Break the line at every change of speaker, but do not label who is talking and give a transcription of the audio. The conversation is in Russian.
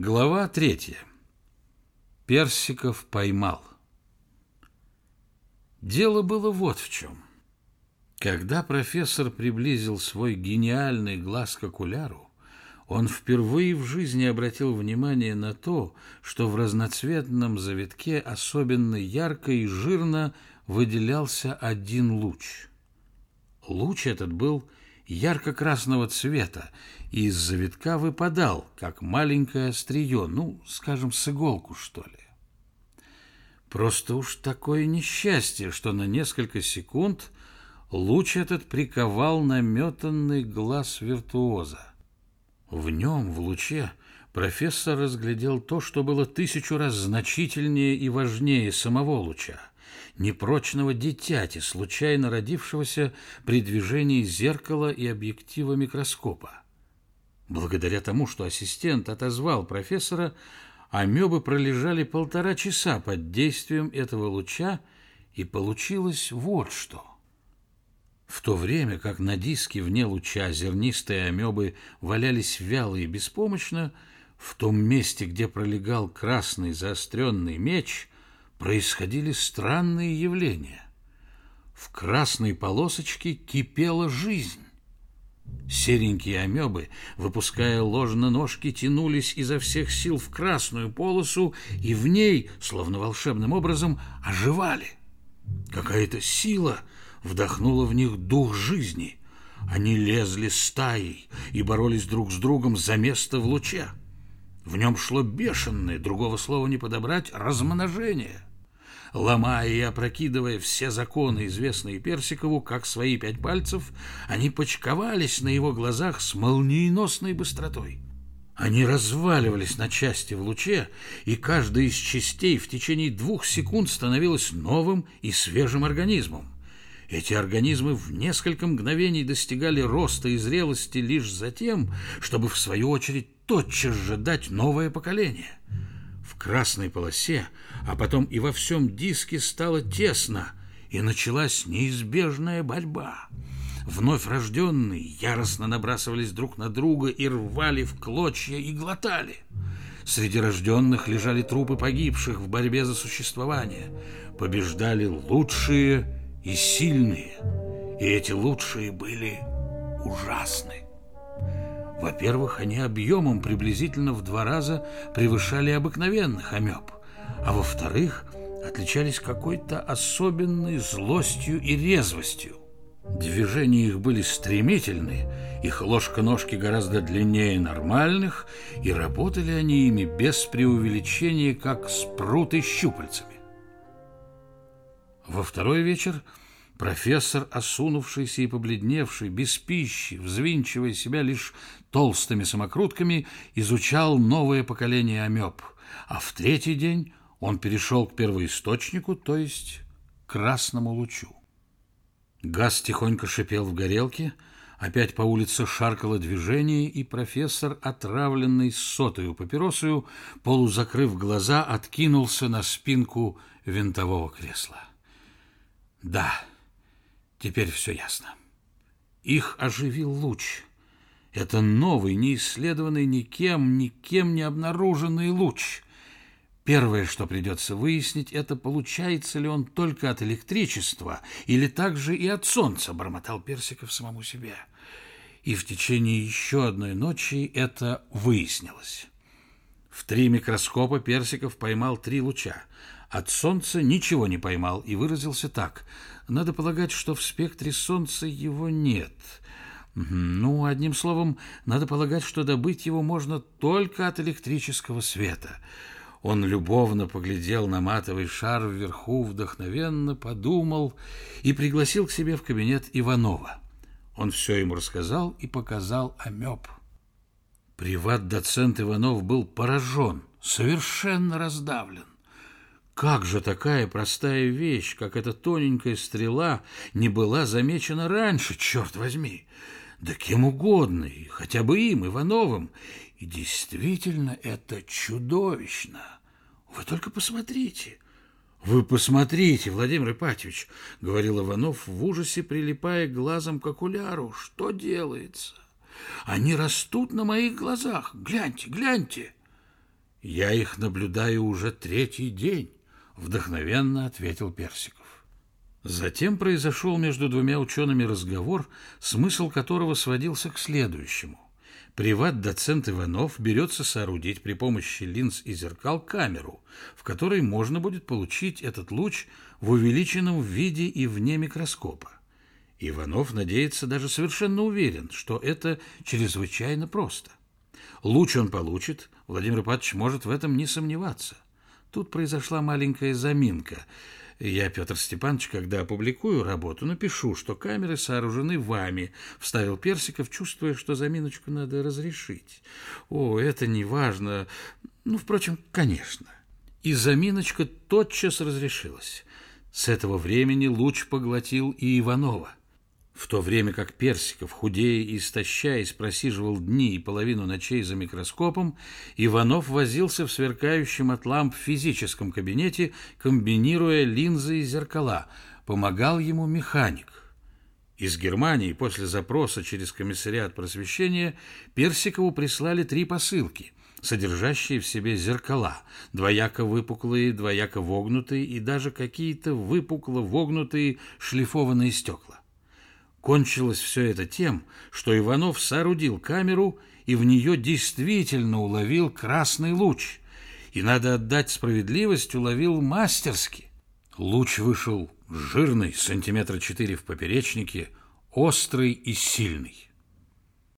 Глава третья. Персиков поймал. Дело было вот в чем. Когда профессор приблизил свой гениальный глаз к окуляру, он впервые в жизни обратил внимание на то, что в разноцветном завитке особенно ярко и жирно выделялся один луч. Луч этот был ярко-красного цвета и из завитка выпадал, как маленькое острие, ну, скажем, с иголку, что ли. Просто уж такое несчастье, что на несколько секунд луч этот приковал наметанный глаз виртуоза. В нем, в луче, профессор разглядел то, что было тысячу раз значительнее и важнее самого луча — непрочного дитяти, случайно родившегося при движении зеркала и объектива микроскопа. Благодаря тому, что ассистент отозвал профессора, амебы пролежали полтора часа под действием этого луча, и получилось вот что. В то время как на диске вне луча зернистые амебы валялись вяло и беспомощно, в том месте, где пролегал красный заостренный меч – происходили странные явления. В красной полосочке кипела жизнь. Серенькие амебы, выпуская ложно-ножки, тянулись изо всех сил в красную полосу и в ней, словно волшебным образом, оживали. Какая-то сила вдохнула в них дух жизни. Они лезли стаей и боролись друг с другом за место в луче. В нем шло бешеное, другого слова не подобрать, размножение ломая и опрокидывая все законы, известные Персикову, как свои пять пальцев, они почковались на его глазах с молниеносной быстротой. Они разваливались на части в луче, и каждая из частей в течение двух секунд становилась новым и свежим организмом. Эти организмы в несколько мгновений достигали роста и зрелости лишь за тем, чтобы, в свою очередь, тотчас же дать новое поколение – красной полосе, а потом и во всем диске стало тесно, и началась неизбежная борьба. Вновь рожденные яростно набрасывались друг на друга и рвали в клочья и глотали. Среди рожденных лежали трупы погибших в борьбе за существование. Побеждали лучшие и сильные, и эти лучшие были ужасны. Во-первых, они объемом приблизительно в два раза превышали обыкновенных амеб, а во-вторых, отличались какой-то особенной злостью и резвостью. Движения их были стремительны, их ложка-ножки гораздо длиннее нормальных, и работали они ими без преувеличения, как спруты щупальцами. Во второй вечер Профессор, осунувшийся и побледневший, без пищи, взвинчивая себя лишь толстыми самокрутками, изучал новое поколение амеб, а в третий день он перешел к первоисточнику, то есть к красному лучу. Газ тихонько шипел в горелке, опять по улице шаркало движение, и профессор, отравленный сотою папиросою, полузакрыв глаза, откинулся на спинку винтового кресла. Да, Теперь все ясно. Их оживил луч. Это новый, неисследованный никем, никем не обнаруженный луч. Первое, что придется выяснить, это получается ли он только от электричества или также и от солнца, бормотал Персиков самому себе. И в течение еще одной ночи это выяснилось. В три микроскопа Персиков поймал три луча. От солнца ничего не поймал и выразился так – надо полагать, что в спектре Солнца его нет. Ну, одним словом, надо полагать, что добыть его можно только от электрического света. Он любовно поглядел на матовый шар вверху, вдохновенно подумал и пригласил к себе в кабинет Иванова. Он все ему рассказал и показал амеб. Приват-доцент Иванов был поражен, совершенно раздавлен. Как же такая простая вещь, как эта тоненькая стрела, не была замечена раньше, черт возьми? Да кем угодно, и хотя бы им, Ивановым. И действительно, это чудовищно. Вы только посмотрите. Вы посмотрите, Владимир Ипатьевич, говорил Иванов в ужасе, прилипая глазом к окуляру. Что делается? Они растут на моих глазах. Гляньте, гляньте. Я их наблюдаю уже третий день, вдохновенно ответил Персиков. Затем произошел между двумя учеными разговор, смысл которого сводился к следующему. Приват-доцент Иванов берется соорудить при помощи линз и зеркал камеру, в которой можно будет получить этот луч в увеличенном виде и вне микроскопа. Иванов надеется, даже совершенно уверен, что это чрезвычайно просто. Луч он получит, Владимир Ипатович может в этом не сомневаться. Тут произошла маленькая заминка. Я, Петр Степанович, когда опубликую работу, напишу, что камеры сооружены вами, вставил Персиков, чувствуя, что заминочку надо разрешить. О, это не важно. Ну, впрочем, конечно. И заминочка тотчас разрешилась. С этого времени луч поглотил и Иванова. В то время как Персиков, худея и истощаясь, просиживал дни и половину ночей за микроскопом, Иванов возился в сверкающем от ламп физическом кабинете, комбинируя линзы и зеркала. Помогал ему механик. Из Германии после запроса через комиссариат просвещения Персикову прислали три посылки, содержащие в себе зеркала, двояко выпуклые, двояко вогнутые и даже какие-то выпукло вогнутые шлифованные стекла. Кончилось все это тем, что Иванов соорудил камеру и в нее действительно уловил красный луч. И, надо отдать справедливость, уловил мастерски. Луч вышел жирный, сантиметра четыре в поперечнике, острый и сильный.